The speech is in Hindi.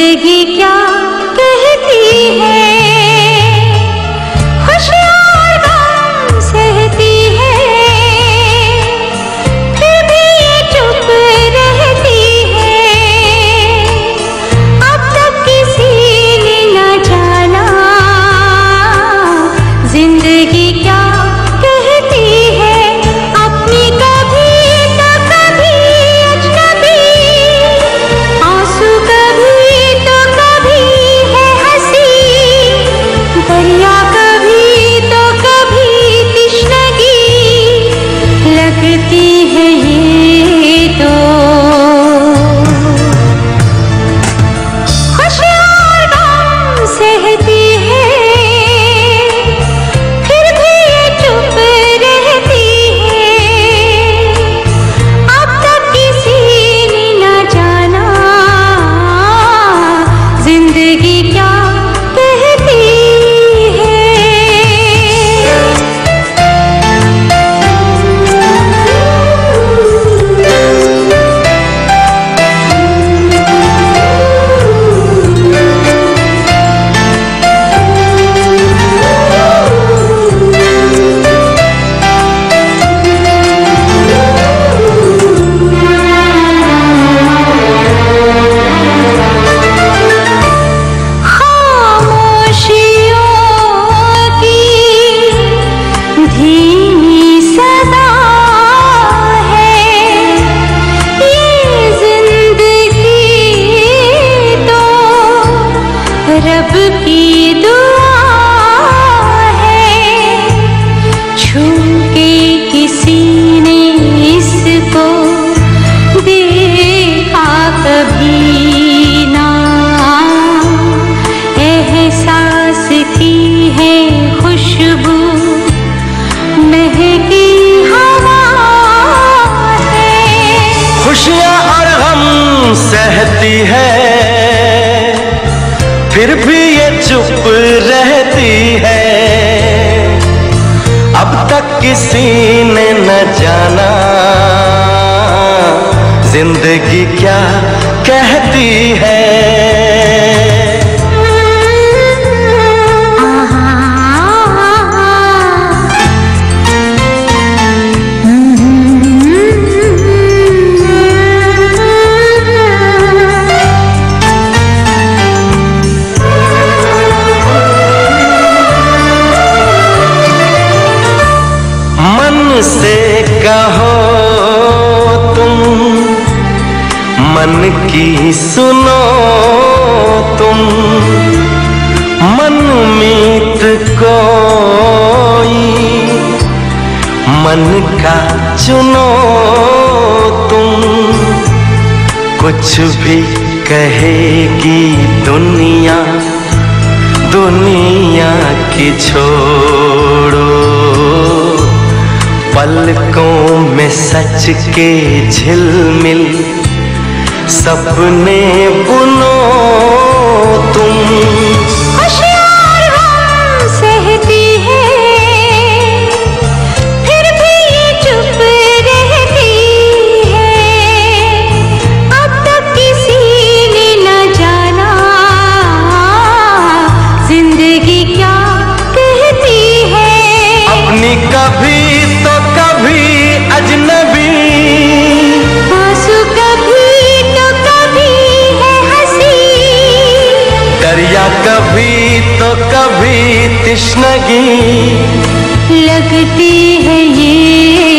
de. ने जाना। ज़िंदगी क्या कहती है? से कहो तुम, मन की सुनो तुम। मन मीत कोई, मन का चुनो तुम। कुछ भी कहेगी दुनिया दुनिया की छोड़ो पलकों में सच के झिलमिल सपने बुनो तुम। कभी तृष्णगी लगती है ये